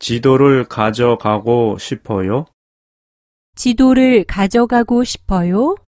지도를 가져가고 싶어요? 지도를 가져가고 싶어요?